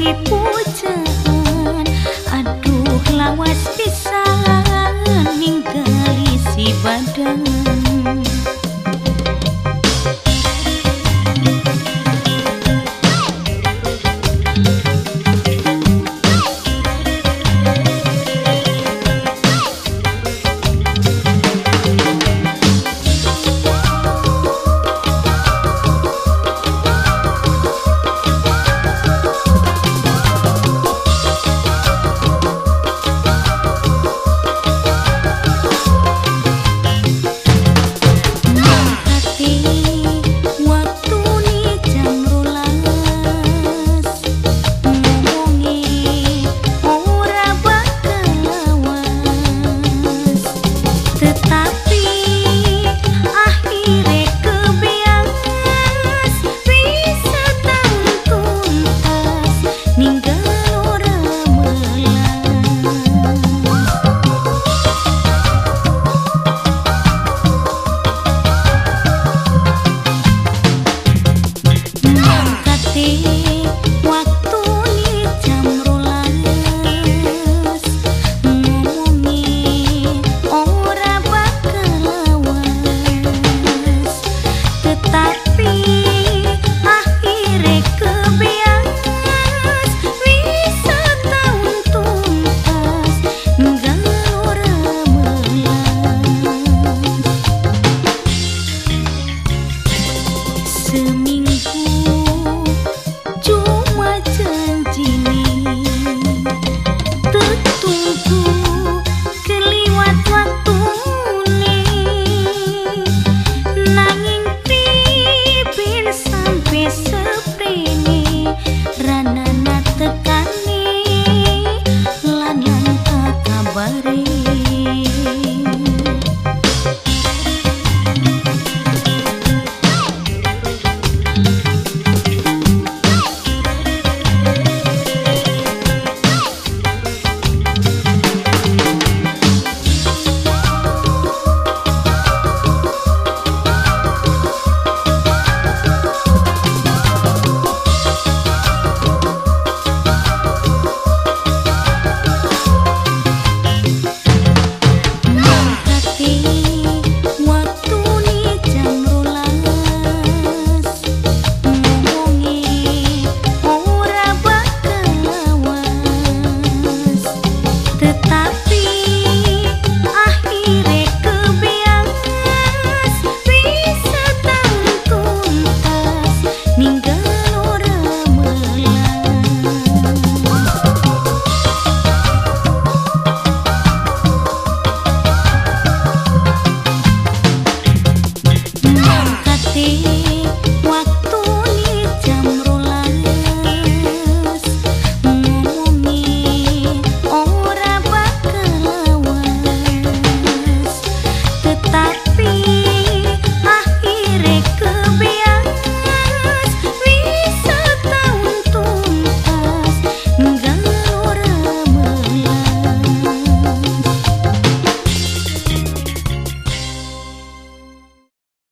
si to me.